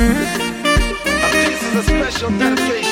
This is a special dedication.